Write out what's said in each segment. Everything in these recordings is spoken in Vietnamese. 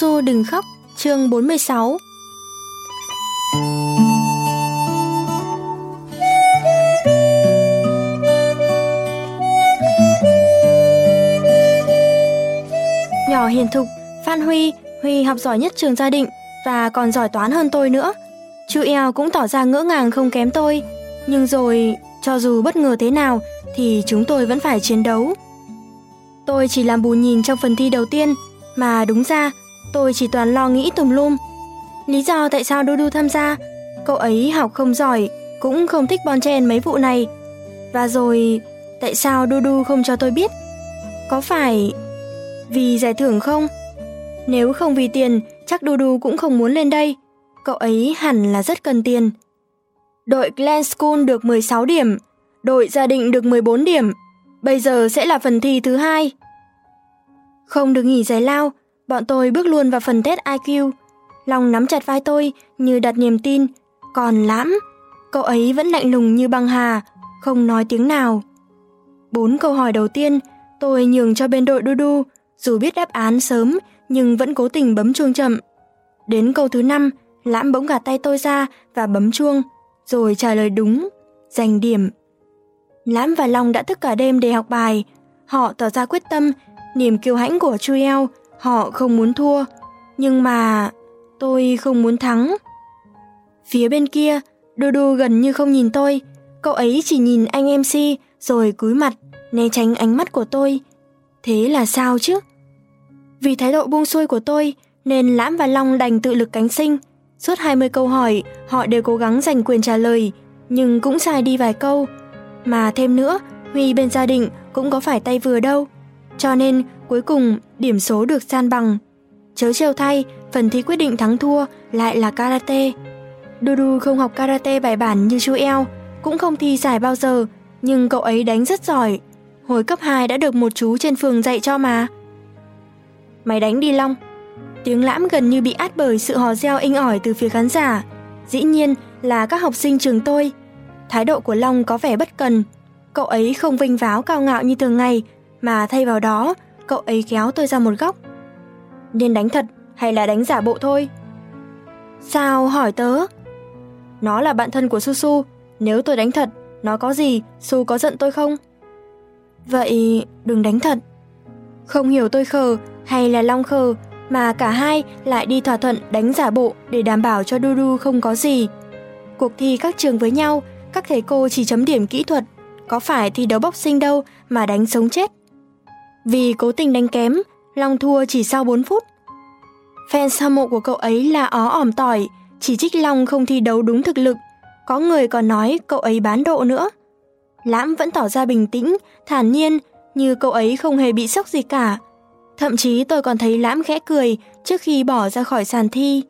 Su đừng khóc, chương 46 Nhỏ hiền thục, Phan Huy, Huy học giỏi nhất trường gia định và còn giỏi toán hơn tôi nữa. Chú eo cũng tỏ ra ngỡ ngàng không kém tôi, nhưng rồi cho dù bất ngờ thế nào thì chúng tôi vẫn phải chiến đấu. Tôi chỉ làm bù nhìn trong phần thi đầu tiên, mà đúng ra tôi chỉ toàn lo nghĩ tùm lum. Lý do tại sao Dudu tham gia, cậu ấy học không giỏi, cũng không thích bon chen mấy vụ này. Và rồi, tại sao Dudu không cho tôi biết? Có phải vì giải thưởng không? Nếu không vì tiền, chắc Dudu cũng không muốn lên đây. Cậu ấy hẳn là rất cần tiền. Đội Glen School được 16 điểm, đội gia định được 14 điểm. Bây giờ sẽ là phần thi thứ hai. Không được nghỉ giải lao, bọn tôi bước luôn vào phần test IQ. Long nắm chặt vai tôi như đặt niềm tin, còn lãm, cậu ấy vẫn lạnh lùng như băng hà, không nói tiếng nào. Bốn câu hỏi đầu tiên, tôi nhường cho bên đội Dudu, dù biết đáp án sớm nhưng vẫn cố tình bấm chuông chậm. Đến câu thứ năm, Lãm bỗng gạt tay tôi ra và bấm chuông, rồi trả lời đúng, giành điểm. Lãm và Long đã thức cả đêm để học bài, họ tỏ ra quyết tâm, niềm kiêu hãnh của Chuel, họ không muốn thua, nhưng mà tôi không muốn thắng. Phía bên kia, Dodo gần như không nhìn tôi, cậu ấy chỉ nhìn anh MC rồi cúi mặt, né tránh ánh mắt của tôi. Thế là sao chứ? Vì thái độ buông xuôi của tôi nên Lãm và Long đành tự lực cánh sinh. Suốt 20 câu hỏi, họ đều cố gắng giành quyền trả lời, nhưng cũng sai đi vài câu. Mà thêm nữa, Huy bên gia đình cũng có phải tay vừa đâu. Cho nên, cuối cùng, điểm số được san bằng. Chớ trêu thay, phần thi quyết định thắng thua lại là karate. Dudu không học karate bài bản như chú eo, cũng không thi giải bao giờ, nhưng cậu ấy đánh rất giỏi. Hồi cấp 2 đã được một chú trên phường dạy cho mà. Mày đánh đi Long. Tiếng lãm gần như bị át bởi sự hò reo inh ỏi từ phía khán giả. Dĩ nhiên là các học sinh trường tôi. Thái độ của Long có vẻ bất cần. Cậu ấy không vinh váo cao ngạo như thường ngày, mà thay vào đó, cậu ấy kéo tôi ra một góc. Nên đánh thật hay là đánh giả bộ thôi? Sao hỏi tớ? Nó là bạn thân của Su Su, nếu tôi đánh thật, nó có gì, Su có giận tôi không? Vậy đừng đánh thật. Không hiểu tôi khờ hay là Long khờ mà cả hai lại đi thỏa thuận đánh giả bộ để đảm bảo cho Dudu không có gì. Cuộc thi các trường với nhau, các thầy cô chỉ chấm điểm kỹ thuật, có phải thi đấu boxing đâu mà đánh sống chết. Vì cố tình đánh kém, Long thua chỉ sau 4 phút. Fans hâm mộ của cậu ấy là ó ỏm tỏi, chỉ trích Long không thi đấu đúng thực lực. Có người còn nói cậu ấy bán độ nữa. Lãm vẫn tỏ ra bình tĩnh, thản nhiên, như cậu ấy không hề bị sốc gì cả. Thậm chí tôi còn thấy Lãm khẽ cười trước khi bỏ ra khỏi sàn thi.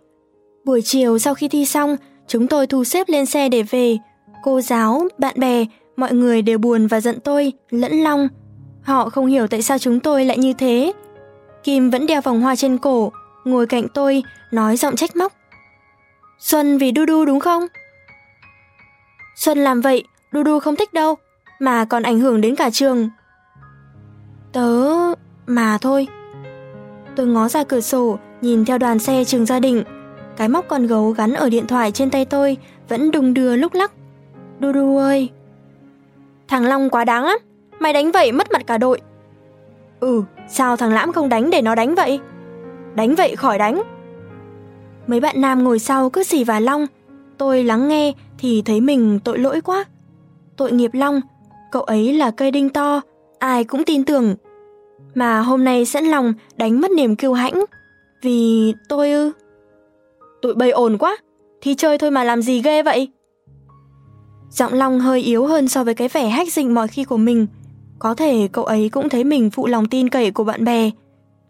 Buổi chiều sau khi thi xong, chúng tôi thu xếp lên xe để về. Cô giáo, bạn bè, mọi người đều buồn và giận tôi, lẫn Long. Họ không hiểu tại sao chúng tôi lại như thế. Kim vẫn đeo vòng hoa trên cổ, ngồi cạnh tôi, nói giọng trách móc. Xuân vì du du đúng không? Xuân làm vậy, du du không thích đâu, mà còn ảnh hưởng đến cả trường. Tớ... mà thôi. Tôi ngó ra cửa sổ, nhìn theo đoàn xe trường gia đình. Cái móc con gấu gắn ở điện thoại trên tay tôi vẫn đung đưa lúc lắc. du du ơi! Thằng Long quá đáng lắm, mày đánh vậy mất mặt cả đội. Ừ, sao thằng Lãm không đánh để nó đánh vậy? Đánh vậy khỏi đánh. Mấy bạn nam ngồi sau cứ xì vào Long. Tôi lắng nghe thì thấy mình tội lỗi quá. Tội nghiệp Long, cậu ấy là cây đinh to, ai cũng tin tưởng. Mà hôm nay sẵn lòng đánh mất niềm kiêu hãnh. Vì tôi ư? Tụi bay ồn quá, thì chơi thôi mà làm gì ghê vậy? Giọng Long hơi yếu hơn so với cái vẻ hách dịch mọi khi của mình. Có thể cậu ấy cũng thấy mình phụ lòng tin cậy của bạn bè.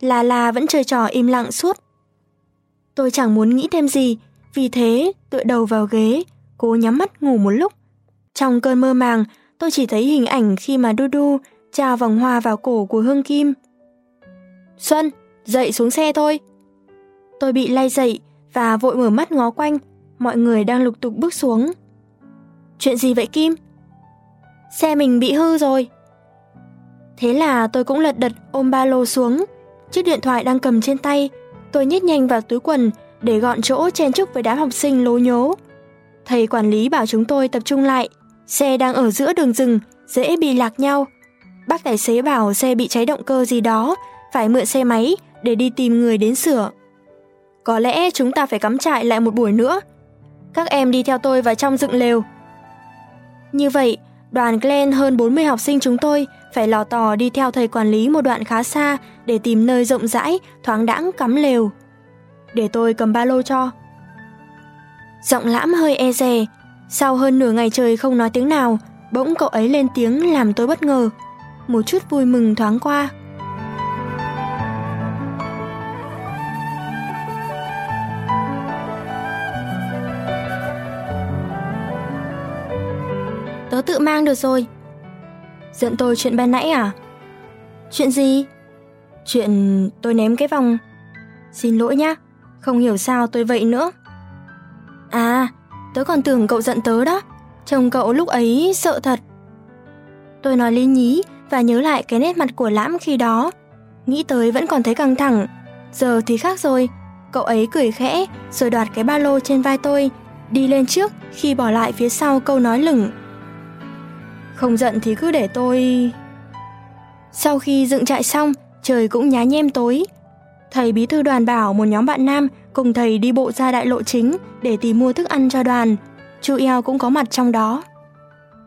Là là vẫn chơi trò im lặng suốt. Tôi chẳng muốn nghĩ thêm gì, vì thế tựa đầu vào ghế, cố nhắm mắt ngủ một lúc. Trong cơn mơ màng, tôi chỉ thấy hình ảnh khi mà du du trao vòng hoa vào cổ của Hương Kim. Xuân, dậy xuống xe thôi. Tôi bị lay dậy và vội mở mắt ngó quanh, mọi người đang lục tục bước xuống. Chuyện gì vậy Kim? Xe mình bị hư rồi. Thế là tôi cũng lật đật ôm ba lô xuống, chiếc điện thoại đang cầm trên tay Tôi nhét nhanh vào túi quần để gọn chỗ chen chúc với đám học sinh lố nhố. Thầy quản lý bảo chúng tôi tập trung lại, xe đang ở giữa đường rừng, dễ bị lạc nhau. Bác tài xế bảo xe bị cháy động cơ gì đó, phải mượn xe máy để đi tìm người đến sửa. Có lẽ chúng ta phải cắm trại lại một buổi nữa. Các em đi theo tôi vào trong dựng lều. Như vậy, đoàn Glen hơn 40 học sinh chúng tôi phải lò tò đi theo thầy quản lý một đoạn khá xa để tìm nơi rộng rãi, thoáng đãng cắm lều. Để tôi cầm ba lô cho. Giọng lãm hơi e dè, sau hơn nửa ngày trời không nói tiếng nào, bỗng cậu ấy lên tiếng làm tôi bất ngờ. Một chút vui mừng thoáng qua. Tự mang được rồi. Giận tôi chuyện ban nãy à? Chuyện gì? Chuyện tôi ném cái vòng. Xin lỗi nhá, không hiểu sao tôi vậy nữa. À, tớ còn tưởng cậu giận tớ đó. Chồng cậu lúc ấy sợ thật. Tôi nói lý nhí và nhớ lại cái nét mặt của Lãm khi đó. Nghĩ tới vẫn còn thấy căng thẳng. Giờ thì khác rồi. Cậu ấy cười khẽ rồi đoạt cái ba lô trên vai tôi, đi lên trước khi bỏ lại phía sau câu nói lửng. Không giận thì cứ để tôi... Sau khi dựng trại xong, trời cũng nhá nhem tối. Thầy bí thư đoàn bảo một nhóm bạn nam cùng thầy đi bộ ra đại lộ chính để tìm mua thức ăn cho đoàn. Chu eo cũng có mặt trong đó.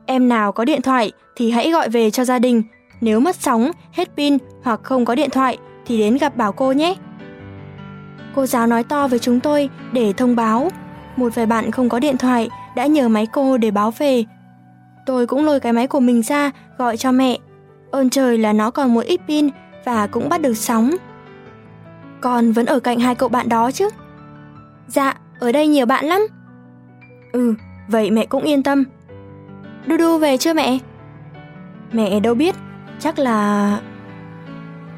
Em nào có điện thoại thì hãy gọi về cho gia đình. Nếu mất sóng, hết pin hoặc không có điện thoại thì đến gặp bảo cô nhé. Cô giáo nói to với chúng tôi để thông báo. Một vài bạn không có điện thoại đã nhờ máy cô để báo về. Tôi cũng lôi cái máy của mình ra gọi cho mẹ. Ơn trời là nó còn một ít pin và cũng bắt được sóng. Con vẫn ở cạnh hai cậu bạn đó chứ? Dạ, ở đây nhiều bạn lắm. Ừ, vậy mẹ cũng yên tâm. Đu đu về chưa mẹ? Mẹ đâu biết, chắc là...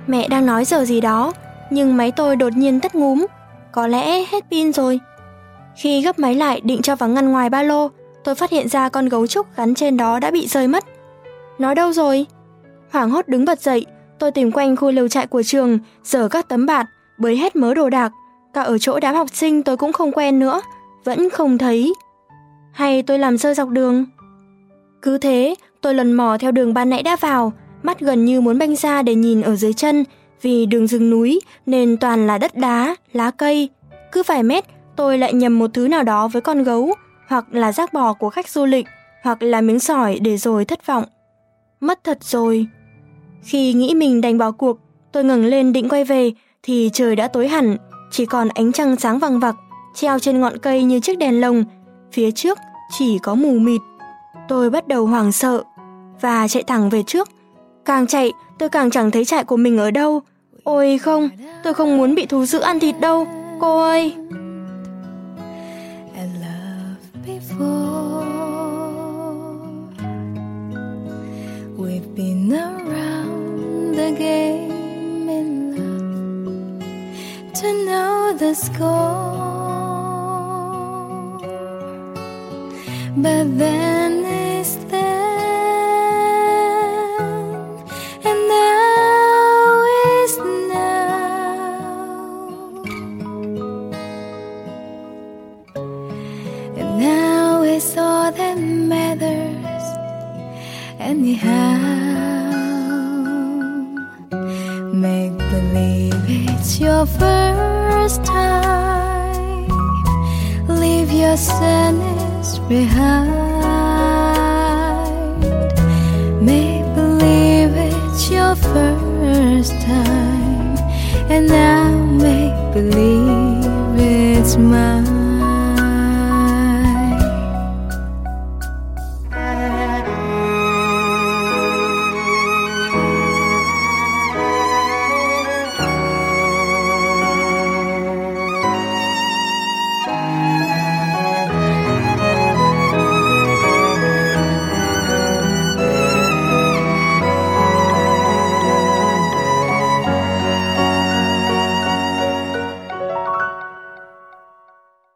Mẹ đang nói giờ gì đó, nhưng máy tôi đột nhiên tắt ngúm, có lẽ hết pin rồi. Khi gấp máy lại định cho vào ngăn ngoài ba lô, tôi phát hiện ra con gấu trúc gắn trên đó đã bị rơi mất. Nó đâu rồi? Hoảng hốt đứng bật dậy, tôi tìm quanh khu lều trại của trường, dở các tấm bạt, bới hết mớ đồ đạc, cả ở chỗ đám học sinh tôi cũng không quen nữa, vẫn không thấy. Hay tôi làm rơi dọc đường? Cứ thế, tôi lần mò theo đường ban nãy đã vào, mắt gần như muốn banh ra để nhìn ở dưới chân, vì đường rừng núi nên toàn là đất đá, lá cây. Cứ vài mét, tôi lại nhầm một thứ nào đó với con gấu, hoặc là rác bò của khách du lịch, hoặc là miếng sỏi để rồi thất vọng. Mất thật rồi. Khi nghĩ mình đành bỏ cuộc, tôi ngẩng lên định quay về thì trời đã tối hẳn, chỉ còn ánh trăng sáng vàng vặc treo trên ngọn cây như chiếc đèn lồng, phía trước chỉ có mù mịt. Tôi bắt đầu hoảng sợ và chạy thẳng về trước. Càng chạy, tôi càng chẳng thấy trại của mình ở đâu. Ôi không, tôi không muốn bị thú dữ ăn thịt đâu, cô ơi. But then is then, and now is now, and now is all that matters. Anyhow, make believe it's your first time. Leave your sadness behind. Make believe it's your first time, and now make believe it's mine.